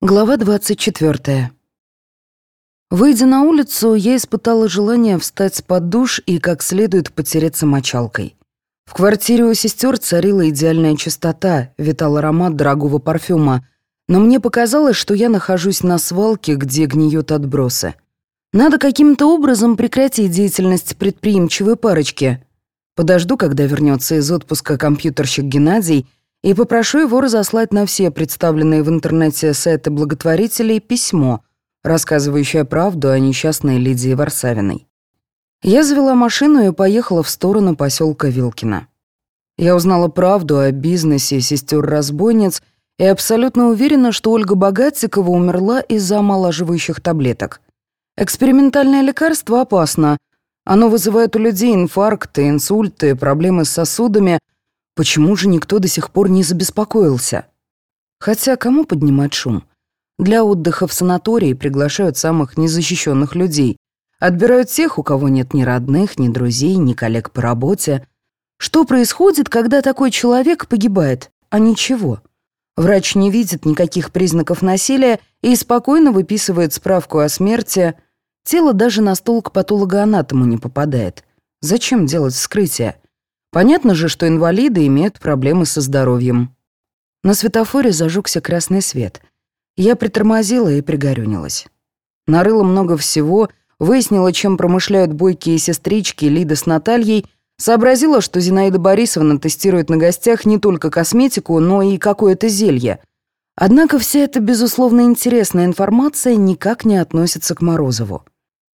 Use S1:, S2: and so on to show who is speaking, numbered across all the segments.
S1: Глава 24. Выйдя на улицу, я испытала желание встать под душ и как следует потереться мочалкой. В квартире у сестер царила идеальная чистота, витал аромат дорогого парфюма, но мне показалось, что я нахожусь на свалке, где гниют отбросы. Надо каким-то образом прекратить деятельность предприимчивой парочки. Подожду, когда вернется из отпуска компьютерщик Геннадий, и попрошу его разослать на все представленные в интернете сайты благотворителей письмо, рассказывающее правду о несчастной Лидии Варсавиной. Я завела машину и поехала в сторону поселка Вилкина. Я узнала правду о бизнесе сестер-разбойниц и абсолютно уверена, что Ольга Богатикова умерла из-за омолаживающих таблеток. Экспериментальное лекарство опасно. Оно вызывает у людей инфаркты, инсульты, проблемы с сосудами – Почему же никто до сих пор не забеспокоился? Хотя кому поднимать шум? Для отдыха в санатории приглашают самых незащищенных людей. Отбирают тех, у кого нет ни родных, ни друзей, ни коллег по работе. Что происходит, когда такой человек погибает? А ничего. Врач не видит никаких признаков насилия и спокойно выписывает справку о смерти. Тело даже на стол к патологоанатому не попадает. Зачем делать вскрытие? Понятно же, что инвалиды имеют проблемы со здоровьем. На светофоре зажегся красный свет. Я притормозила и пригорюнилась. Нарыла много всего, выяснила, чем промышляют бойкие сестрички Лида с Натальей, сообразила, что Зинаида Борисовна тестирует на гостях не только косметику, но и какое-то зелье. Однако вся эта, безусловно, интересная информация никак не относится к Морозову.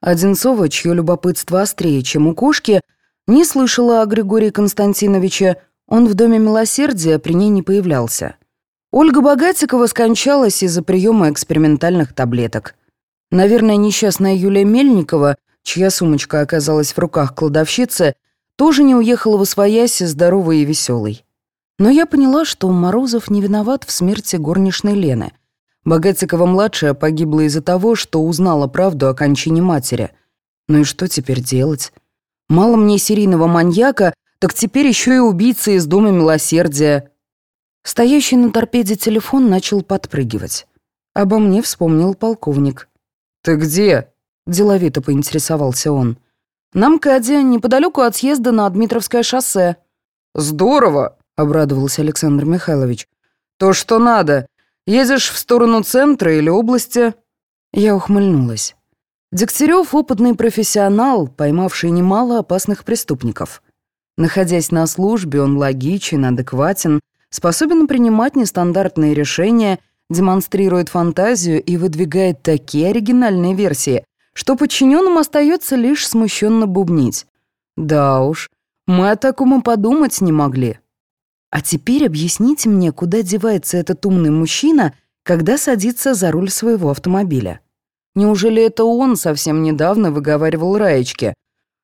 S1: Одинцова, чье любопытство острее, чем у кошки — не слышала о Григории Константиновиче, он в Доме Милосердия при ней не появлялся. Ольга Богатикова скончалась из-за приема экспериментальных таблеток. Наверное, несчастная Юлия Мельникова, чья сумочка оказалась в руках кладовщицы, тоже не уехала в Освояси здоровой и веселой. Но я поняла, что Морозов не виноват в смерти горничной Лены. Богатикова-младшая погибла из-за того, что узнала правду о кончине матери. Ну и что теперь делать? Мало мне серийного маньяка, так теперь еще и убийца из Дома Милосердия. Стоящий на торпеде телефон начал подпрыгивать. Обо мне вспомнил полковник. «Ты где?» — деловито поинтересовался он. «На МКАДе, неподалеку от съезда на Дмитровское шоссе».
S2: «Здорово!» — обрадовался Александр Михайлович. «То, что надо. Едешь в сторону центра или области?»
S1: Я ухмыльнулась. Дегтярев — опытный профессионал, поймавший немало опасных преступников. Находясь на службе, он логичен, адекватен, способен принимать нестандартные решения, демонстрирует фантазию и выдвигает такие оригинальные версии, что подчиненным остается лишь смущенно бубнить. Да уж, мы о таком и подумать не могли. А теперь объясните мне, куда девается этот умный мужчина, когда садится за руль своего автомобиля. Неужели это он совсем недавно выговаривал Раечке?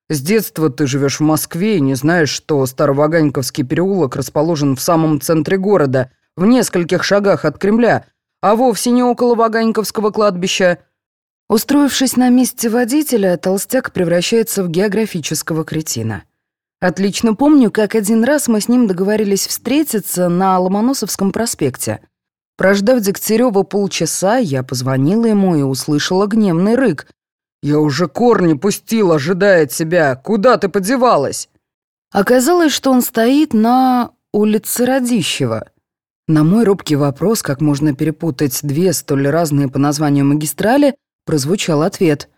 S2: «С детства ты живешь в Москве и не знаешь, что Староваганьковский переулок расположен в самом центре города, в нескольких шагах от Кремля, а вовсе не около Ваганьковского кладбища».
S1: Устроившись на месте водителя, толстяк превращается в географического кретина. Отлично помню, как один раз мы с ним договорились встретиться на Ломоносовском проспекте — Прождав Дегтярева полчаса, я позвонила ему и услышала гневный рык.
S2: «Я уже корни пустил, ожидая тебя. Куда ты подевалась?»
S1: Оказалось, что он стоит на улице Радищева. На мой робкий вопрос, как можно перепутать две столь разные по названию магистрали, прозвучал ответ.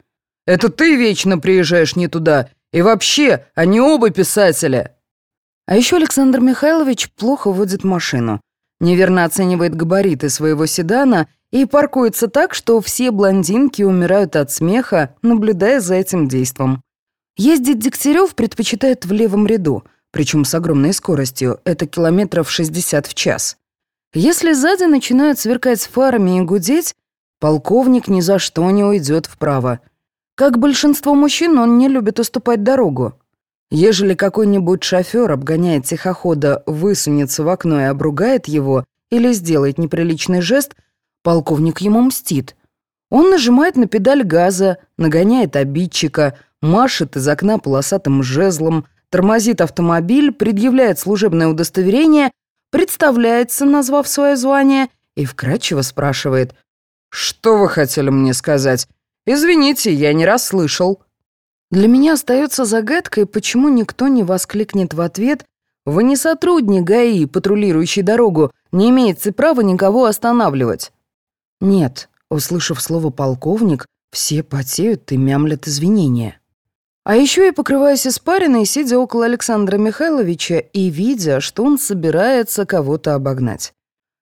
S2: «Это ты вечно приезжаешь не туда. И вообще, они оба писатели».
S1: А еще Александр Михайлович плохо водит машину неверно оценивает габариты своего седана и паркуется так, что все блондинки умирают от смеха, наблюдая за этим действом. Ездить Дегтярев предпочитает в левом ряду, причем с огромной скоростью, это километров 60 в час. Если сзади начинают сверкать фарами и гудеть, полковник ни за что не уйдет вправо. Как большинство мужчин, он не любит уступать дорогу. Ежели какой-нибудь шофер, обгоняя тихохода, высунется в окно и обругает его или сделает неприличный жест, полковник ему мстит. Он нажимает на педаль газа, нагоняет обидчика, машет из окна полосатым жезлом, тормозит автомобиль, предъявляет служебное удостоверение, представляется, назвав свое звание, и вкратчиво спрашивает
S2: «Что вы хотели мне сказать? Извините, я не расслышал».
S1: Для меня остается загадкой, почему никто не воскликнет в ответ «Вы не сотрудник ГАИ, патрулирующий дорогу, не имеете права никого останавливать». Нет, услышав слово «полковник», все потеют и мямлят извинения. А еще я покрываюсь испариной, сидя около Александра Михайловича и видя, что он собирается кого-то обогнать.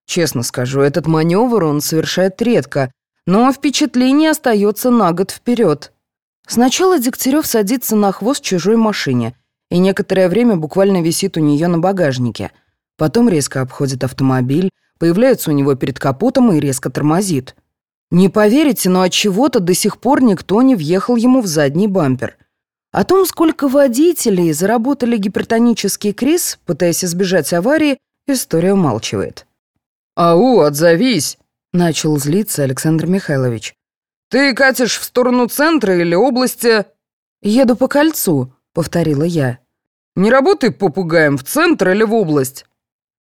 S1: Честно скажу, этот маневр он совершает редко, но впечатление остается на год вперед. Сначала Дегтярев садится на хвост чужой машине и некоторое время буквально висит у нее на багажнике. Потом резко обходит автомобиль, появляется у него перед капотом и резко тормозит. Не поверите, но от чего-то до сих пор никто не въехал ему в задний бампер. О том, сколько водителей заработали гипертонический криз, пытаясь избежать аварии, история умалчивает.
S2: «Ау, отзовись!»
S1: — начал злиться Александр Михайлович.
S2: «Ты катишь в сторону центра или области?»
S1: «Еду по кольцу», — повторила я.
S2: «Не работай попугаем в центр или в область?»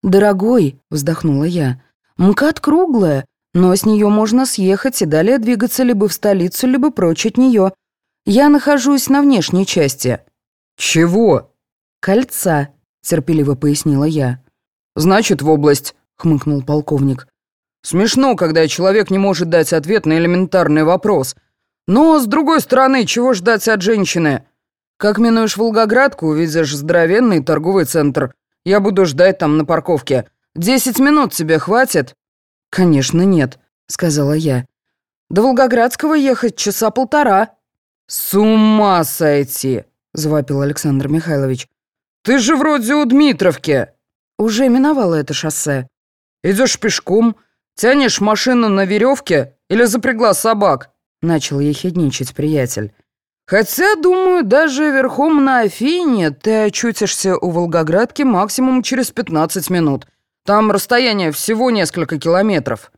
S1: «Дорогой», — вздохнула я, — «МКАД круглая, но с нее можно съехать и далее двигаться либо в столицу, либо прочь от нее. Я нахожусь на внешней части».
S2: «Чего?»
S1: «Кольца», — терпеливо пояснила я.
S2: «Значит, в область», — хмыкнул полковник. Смешно, когда человек не может дать ответ на элементарный вопрос. Но, с другой стороны, чего ждать от женщины? Как минуешь Волгоградку, увидишь здоровенный торговый центр. Я буду ждать там на парковке. Десять минут тебе хватит?»
S1: «Конечно нет», — сказала я.
S2: «До Волгоградского ехать часа полтора». «С ума сойти!» — завопил Александр Михайлович. «Ты же вроде у Дмитровки».
S1: «Уже миновала это шоссе».
S2: «Идешь пешком, «Тянешь машину на веревке или запрягла собак?» — начал ехидничать приятель. «Хотя, думаю, даже верхом на Афине ты очутишься у Волгоградки максимум через 15 минут. Там расстояние всего несколько километров».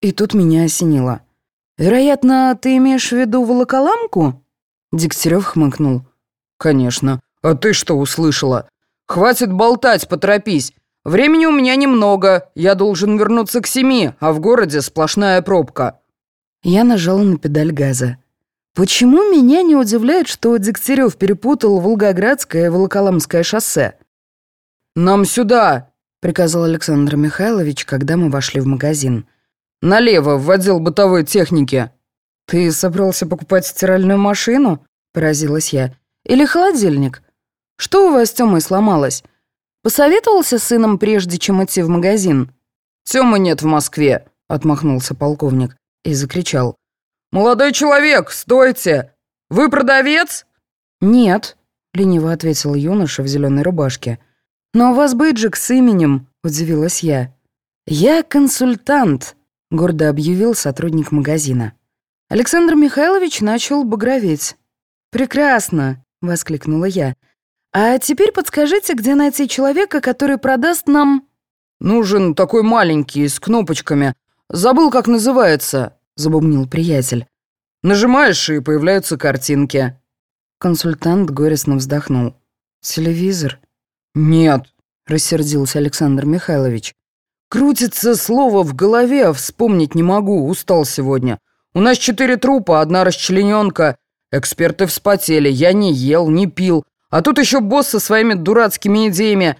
S1: И тут меня осенило. «Вероятно, ты имеешь в виду волоколамку?» Дегтярев хмыкнул.
S2: «Конечно. А ты что услышала? Хватит болтать, поторопись. Времени у меня немного, я должен вернуться к семи, а в городе сплошная пробка».
S1: Я нажала на педаль газа. Почему меня не удивляет, что Дегтярев перепутал Волгоградское и Волоколамское шоссе?
S2: «Нам сюда!»
S1: — приказал Александр Михайлович, когда мы вошли в магазин.
S2: «Налево, в отдел бытовой техники».
S1: «Ты собрался покупать стиральную машину?» — поразилась я. «Или холодильник? Что у вас с Тёмой сломалось? Посоветовался с сыном, прежде чем идти в магазин?»
S2: «Тёмы нет в Москве», — отмахнулся полковник и закричал. «Молодой человек, стойте! Вы продавец?»
S1: «Нет», — лениво ответил юноша в зеленой рубашке. «Но у вас бейджик с именем», — удивилась я. «Я консультант», — гордо объявил сотрудник магазина. Александр Михайлович начал багроветь. «Прекрасно», — воскликнула я. «А теперь подскажите, где найти человека, который продаст нам...»
S2: «Нужен такой маленький, с кнопочками. Забыл, как называется», — забубнил приятель. «Нажимаешь, и появляются картинки».
S1: Консультант горестно вздохнул. «Телевизор?»
S2: «Нет», —
S1: рассердился Александр Михайлович.
S2: «Крутится слово в голове, а вспомнить не могу, устал сегодня. У нас четыре трупа, одна расчлененка. Эксперты вспотели, я не ел, не пил, а тут еще босс со своими дурацкими идеями.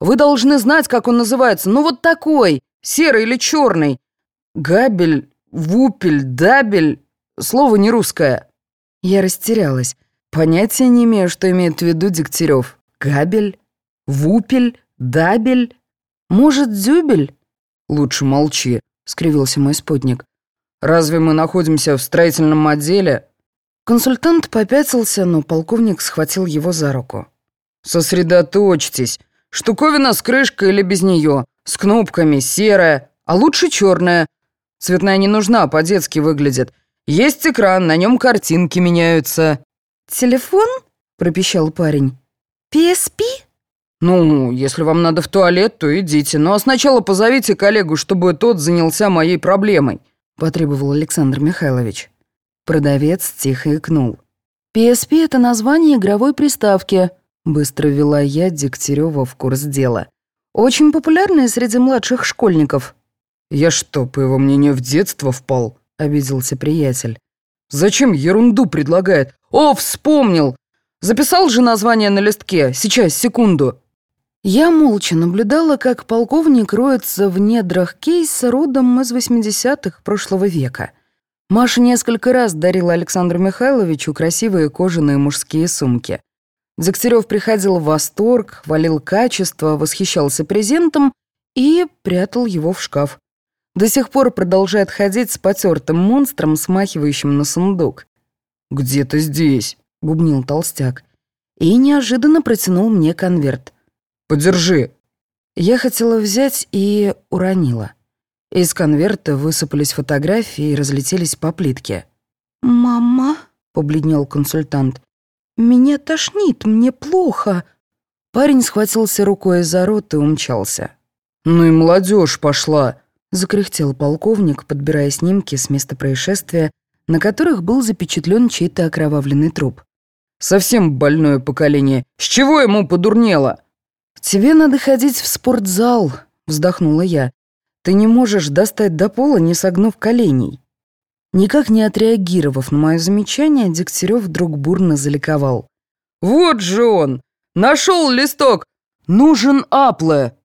S2: Вы должны знать, как он называется. Ну вот такой, серый или черный. Габель, вупель, дабель. Слово не русское.
S1: Я растерялась. Понятия не имею, что имеет в виду Дегтярев. Габель, вупель, дабель. Может, дюбель?
S2: Лучше молчи, скривился мой спутник. Разве мы находимся в строительном отделе?
S1: Консультант попятился, но полковник схватил его за руку.
S2: «Сосредоточьтесь. Штуковина с крышкой или без нее, с кнопками, серая, а лучше черная. Цветная не нужна, по-детски выглядит. Есть экран, на нем картинки меняются».
S1: «Телефон?» – пропищал парень. «PSP?»
S2: «Ну, если вам надо в туалет, то идите. Но сначала позовите коллегу, чтобы тот занялся моей проблемой», – потребовал Александр Михайлович.
S1: Продавец тихо икнул. «PSP — это название игровой приставки», — быстро вела я Дегтярева в курс дела. «Очень популярная среди младших школьников».
S2: «Я что, по его мнению, в детство впал?»
S1: обиделся приятель.
S2: «Зачем ерунду предлагает? О, вспомнил! Записал же название на листке. Сейчас, секунду».
S1: Я молча наблюдала, как полковник роется в недрах кейса родом из 80-х прошлого века. Маша несколько раз дарила Александру Михайловичу красивые кожаные мужские сумки. Дегтярев приходил в восторг, хвалил качество, восхищался презентом и прятал его в шкаф. До сих пор продолжает ходить с потертым монстром, смахивающим на сундук.
S2: «Где-то здесь», —
S1: бубнил толстяк. И неожиданно протянул мне конверт.
S2: «Подержи».
S1: Я хотела взять и уронила. Из конверта высыпались фотографии и разлетелись по плитке. «Мама», — побледнел консультант, — «меня тошнит, мне плохо». Парень схватился рукой за рот и умчался.
S2: «Ну и молодежь пошла», —
S1: закряхтел полковник, подбирая снимки с места происшествия, на которых был запечатлен чей-то окровавленный труп.
S2: «Совсем больное поколение. С чего ему подурнело?»
S1: «Тебе надо ходить в спортзал», — вздохнула я. «Ты не можешь достать до пола, не согнув коленей». Никак не отреагировав на мое замечание, Дегтярев вдруг бурно заликовал.
S2: «Вот же он! Нашел листок! Нужен Апле!